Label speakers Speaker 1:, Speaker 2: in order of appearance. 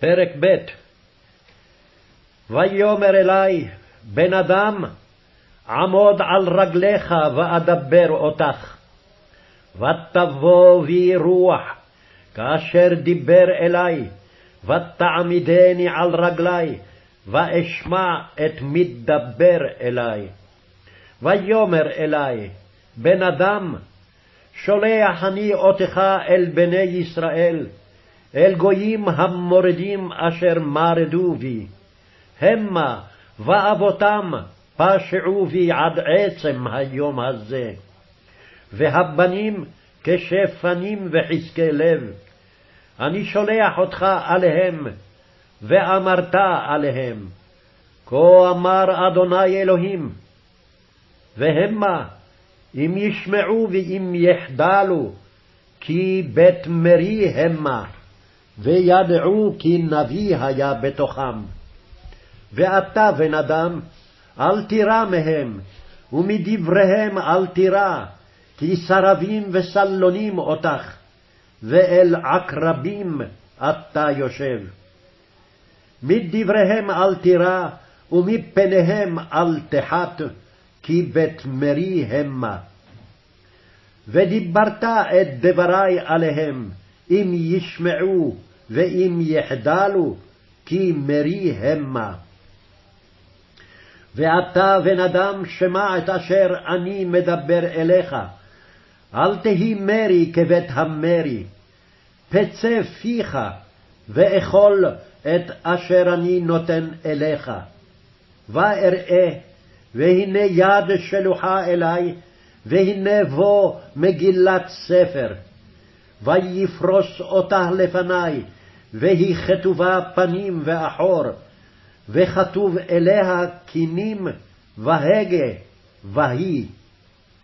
Speaker 1: פרק ב' ויאמר אלי, בן אדם, עמוד על רגליך ואדבר אותך. ותבוא בי רוח, כאשר דיבר אלי, ותעמידני על רגלי, ואשמע את מדבר אלי. ויאמר אלי, בן אדם, שולח אני אותך אל בני ישראל, אל גויים המורדים אשר מרדו בי. המה ואבותם פשעו בי עד עצם היום הזה. והבנים כשפנים וחזקי לב. אני שולח אותך עליהם, ואמרת עליהם, כה אמר אדוני אלוהים, והמה אם ישמעו ואם יחדלו, כי בית מרי המה, וידעו כי נביא היה בתוכם. ואתה, בן אדם, אל תירא מהם, ומדבריהם אל תירא, כי סרבים וסלונים אותך, ואל עקרבים אתה יושב. מדבריהם אל תירא, ומפניהם אל תחת, כי בית מרי המה. ודיברת את דברי עליהם, אם ישמעו ואם יחדלו, כי מרי המה. ואתה, בן אדם, שמע את אשר אני מדבר אליך. אל תהי מרי כבית המרי. פצה פיך, ואכול את אשר אני נותן אליך. ואראה, והנה יד שלוחה אלי, והנה בו מגילת ספר. ויפרוס אותה לפני, והיא כתובה פנים ואחור, וכתוב אליה קינים והגה, והיא.